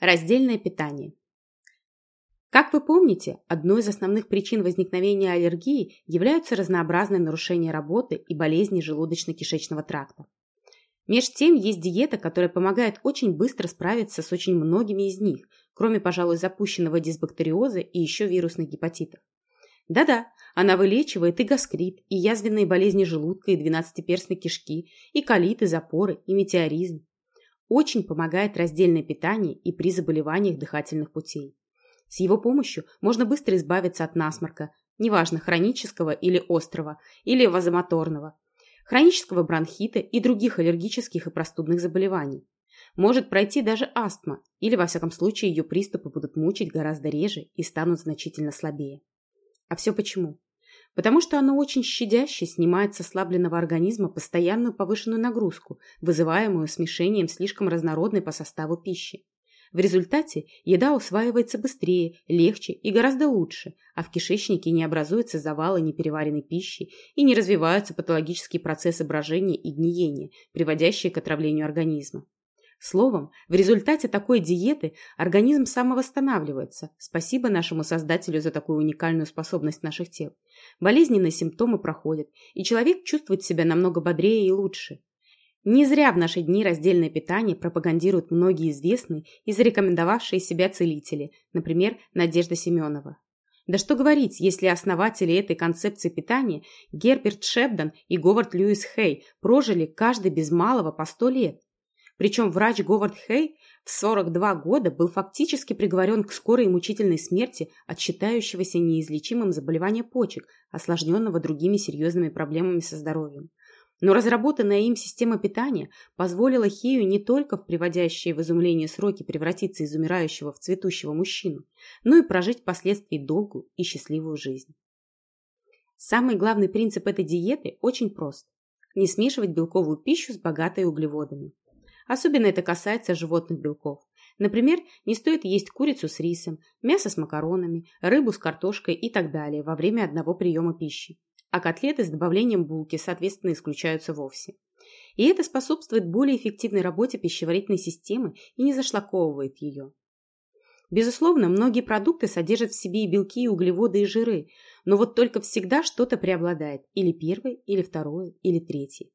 Раздельное питание. Как вы помните, одной из основных причин возникновения аллергии являются разнообразные нарушения работы и болезни желудочно-кишечного тракта. Меж тем есть диета, которая помогает очень быстро справиться с очень многими из них, кроме, пожалуй, запущенного дисбактериоза и еще вирусных гепатитов. Да-да, она вылечивает и гастрит, и язвенные болезни желудка, и двенадцатиперстной кишки, и колит, запоры, и метеоризм. Очень помогает раздельное питание и при заболеваниях дыхательных путей. С его помощью можно быстро избавиться от насморка, неважно, хронического или острого, или вазомоторного, хронического бронхита и других аллергических и простудных заболеваний. Может пройти даже астма, или во всяком случае ее приступы будут мучить гораздо реже и станут значительно слабее. А все почему? Потому что оно очень щадяще снимает с ослабленного организма постоянную повышенную нагрузку, вызываемую смешением слишком разнородной по составу пищи. В результате еда усваивается быстрее, легче и гораздо лучше, а в кишечнике не образуются завалы непереваренной пищи и не развиваются патологические процессы брожения и гниения, приводящие к отравлению организма. Словом, в результате такой диеты организм самовосстанавливается. Спасибо нашему создателю за такую уникальную способность наших тел. Болезненные симптомы проходят, и человек чувствует себя намного бодрее и лучше. Не зря в наши дни раздельное питание пропагандируют многие известные и зарекомендовавшие себя целители, например, Надежда Семенова. Да что говорить, если основатели этой концепции питания Герберт Шепдон и Говард Льюис Хей прожили каждый без малого по сто лет. Причем врач Говард Хей в 42 года был фактически приговорен к скорой и мучительной смерти от считающегося неизлечимым заболевания почек, осложненного другими серьезными проблемами со здоровьем. Но разработанная им система питания позволила Хею не только в приводящие в изумление сроки превратиться из умирающего в цветущего мужчину, но и прожить впоследствии долгую и счастливую жизнь. Самый главный принцип этой диеты очень прост – не смешивать белковую пищу с богатой углеводами. Особенно это касается животных белков. Например, не стоит есть курицу с рисом, мясо с макаронами, рыбу с картошкой и так далее во время одного приема пищи. А котлеты с добавлением булки, соответственно, исключаются вовсе. И это способствует более эффективной работе пищеварительной системы и не зашлаковывает ее. Безусловно, многие продукты содержат в себе и белки, и углеводы, и жиры, но вот только всегда что-то преобладает, или первое, или второе, или третье.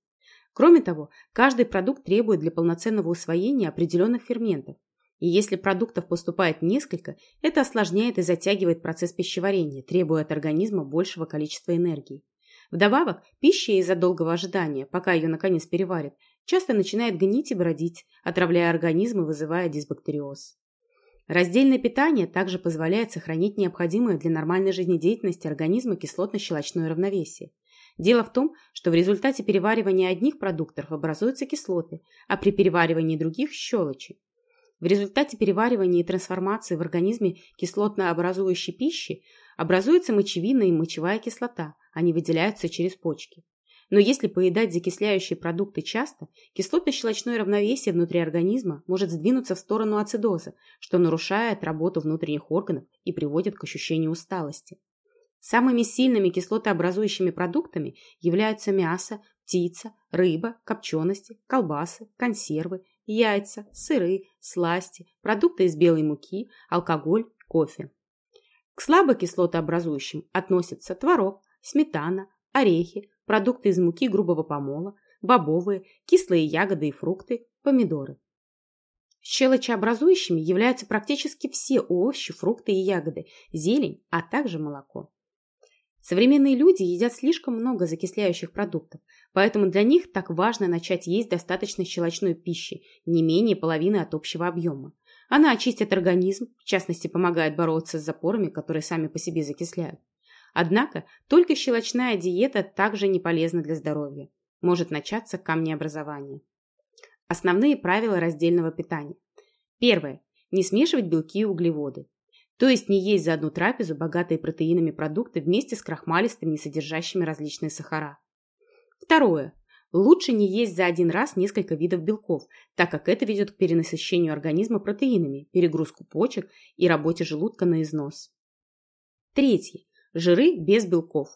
Кроме того, каждый продукт требует для полноценного усвоения определенных ферментов. И если продуктов поступает несколько, это осложняет и затягивает процесс пищеварения, требуя от организма большего количества энергии. Вдобавок, пища из-за долгого ожидания, пока ее наконец переварят, часто начинает гнить и бродить, отравляя организм и вызывая дисбактериоз. Раздельное питание также позволяет сохранить необходимое для нормальной жизнедеятельности организма кислотно-щелочное равновесие. Дело в том, что в результате переваривания одних продуктов образуются кислоты, а при переваривании других – щелочи. В результате переваривания и трансформации в организме кислотно-образующей пищи образуется мочевина и мочевая кислота, они выделяются через почки. Но если поедать закисляющие продукты часто, кислотно-щелочное равновесие внутри организма может сдвинуться в сторону ацидоза, что нарушает работу внутренних органов и приводит к ощущению усталости. Самыми сильными кислотообразующими продуктами являются мясо, птица, рыба, копчености, колбасы, консервы, яйца, сыры, сласти, продукты из белой муки, алкоголь, кофе. К слабокислотообразующим относятся творог, сметана, орехи, продукты из муки грубого помола, бобовые, кислые ягоды и фрукты, помидоры. Щелочеобразующими являются практически все овощи, фрукты и ягоды, зелень, а также молоко. Современные люди едят слишком много закисляющих продуктов, поэтому для них так важно начать есть достаточно щелочной пищи, не менее половины от общего объема. Она очистит организм, в частности помогает бороться с запорами, которые сами по себе закисляют. Однако только щелочная диета также не полезна для здоровья. Может начаться камнеобразование. Основные правила раздельного питания. Первое. Не смешивать белки и углеводы. То есть не есть за одну трапезу богатые протеинами продукты вместе с крахмалистыми, не содержащими различные сахара. Второе. Лучше не есть за один раз несколько видов белков, так как это ведет к перенасыщению организма протеинами, перегрузку почек и работе желудка на износ. Третье. Жиры без белков.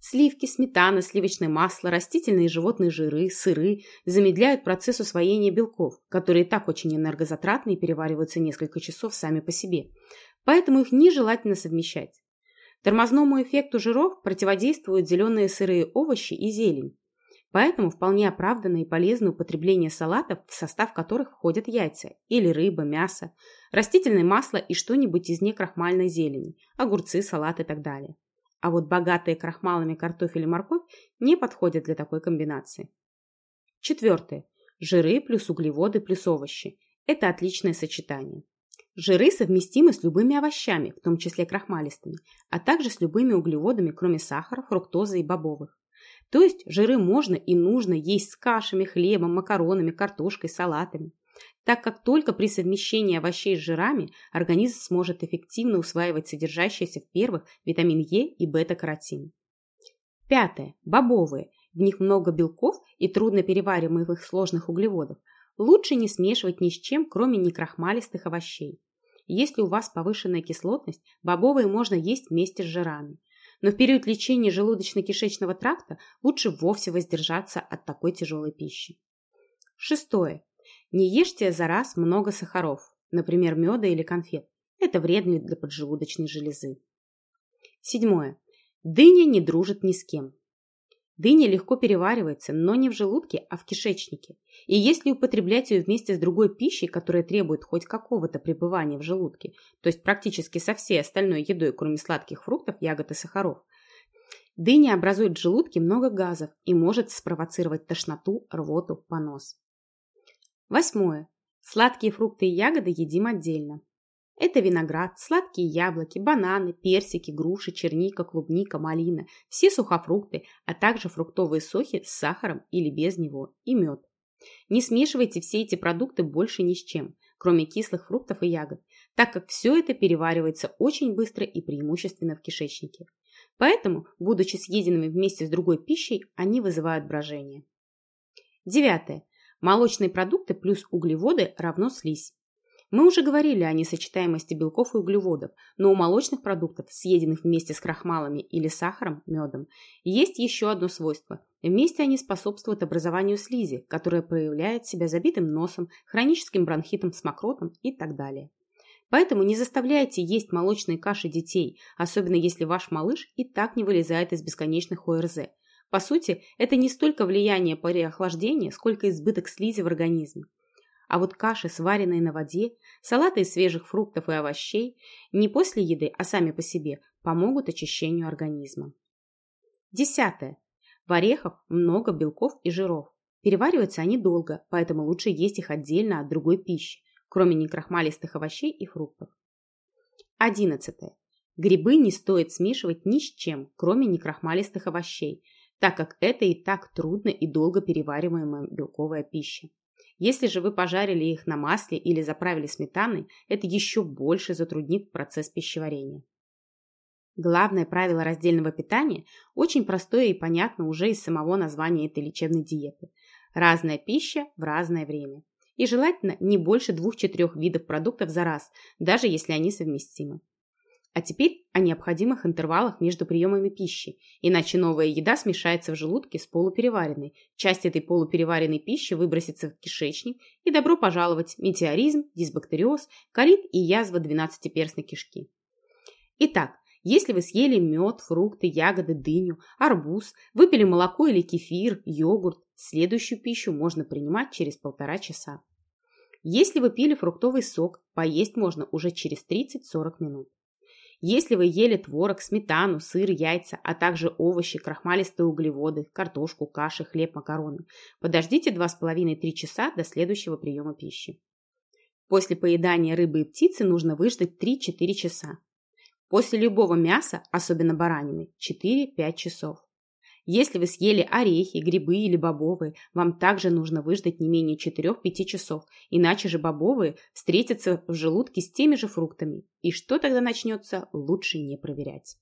Сливки, сметана, сливочное масло, растительные и животные жиры, сыры замедляют процесс усвоения белков, которые так очень энергозатратны и перевариваются несколько часов сами по себе. Поэтому их нежелательно совмещать. Тормозному эффекту жиров противодействуют зеленые сырые овощи и зелень. Поэтому вполне оправданно и полезно употребление салатов, в состав которых входят яйца или рыба, мясо, растительное масло и что-нибудь из некрахмальной зелени, огурцы, салат и так далее. А вот богатые крахмалами картофель и морковь не подходят для такой комбинации. Четвертое. Жиры плюс углеводы плюс овощи. Это отличное сочетание. Жиры совместимы с любыми овощами, в том числе крахмалистыми, а также с любыми углеводами, кроме сахара, фруктозы и бобовых. То есть жиры можно и нужно есть с кашами, хлебом, макаронами, картошкой, салатами, так как только при совмещении овощей с жирами организм сможет эффективно усваивать содержащиеся в первых витамин Е и бета-каротин. Пятое. Бобовые. В них много белков и трудно перевариваемых сложных углеводов. Лучше не смешивать ни с чем, кроме некрахмалистых овощей. Если у вас повышенная кислотность, бобовые можно есть вместе с жирами но в период лечения желудочно-кишечного тракта лучше вовсе воздержаться от такой тяжелой пищи. Шестое. Не ешьте за раз много сахаров, например, меда или конфет. Это вредно для поджелудочной железы. Седьмое. Дыня не дружит ни с кем. Дыня легко переваривается, но не в желудке, а в кишечнике. И если употреблять ее вместе с другой пищей, которая требует хоть какого-то пребывания в желудке, то есть практически со всей остальной едой, кроме сладких фруктов, ягод и сахаров, дыня образует в желудке много газов и может спровоцировать тошноту, рвоту, понос. Восьмое. Сладкие фрукты и ягоды едим отдельно. Это виноград, сладкие яблоки, бананы, персики, груши, черника, клубника, малина, все сухофрукты, а также фруктовые соки с сахаром или без него и мед. Не смешивайте все эти продукты больше ни с чем, кроме кислых фруктов и ягод, так как все это переваривается очень быстро и преимущественно в кишечнике. Поэтому, будучи съеденными вместе с другой пищей, они вызывают брожение. Девятое. Молочные продукты плюс углеводы равно слизь. Мы уже говорили о несочетаемости белков и углеводов, но у молочных продуктов, съеденных вместе с крахмалами или сахаром, медом, есть еще одно свойство. Вместе они способствуют образованию слизи, которая проявляет себя забитым носом, хроническим бронхитом с мокротом и так далее. Поэтому не заставляйте есть молочные каши детей, особенно если ваш малыш и так не вылезает из бесконечных ОРЗ. По сути, это не столько влияние переохлаждения, сколько избыток слизи в организме. А вот каши, сваренные на воде, салаты из свежих фруктов и овощей, не после еды, а сами по себе, помогут очищению организма. Десятое. В орехах много белков и жиров. Перевариваются они долго, поэтому лучше есть их отдельно от другой пищи, кроме некрахмалистых овощей и фруктов. Одиннадцатое. Грибы не стоит смешивать ни с чем, кроме некрахмалистых овощей, так как это и так трудно и долго перевариваемая белковая пища. Если же вы пожарили их на масле или заправили сметаной, это еще больше затруднит процесс пищеварения. Главное правило раздельного питания очень простое и понятно уже из самого названия этой лечебной диеты. Разная пища в разное время. И желательно не больше двух-четырех видов продуктов за раз, даже если они совместимы. А теперь о необходимых интервалах между приемами пищи, иначе новая еда смешается в желудке с полупереваренной. Часть этой полупереваренной пищи выбросится в кишечник, и добро пожаловать метеоризм, дисбактериоз, колит и язва двенадцатиперстной кишки. Итак, если вы съели мед, фрукты, ягоды, дыню, арбуз, выпили молоко или кефир, йогурт, следующую пищу можно принимать через полтора часа. Если вы пили фруктовый сок, поесть можно уже через 30-40 минут. Если вы ели творог, сметану, сыр, яйца, а также овощи, крахмалистые углеводы, картошку, каши, хлеб, макароны, подождите 2,5-3 часа до следующего приема пищи. После поедания рыбы и птицы нужно выждать 3-4 часа. После любого мяса, особенно баранины, 4-5 часов. Если вы съели орехи, грибы или бобовые, вам также нужно выждать не менее 4-5 часов, иначе же бобовые встретятся в желудке с теми же фруктами. И что тогда начнется, лучше не проверять.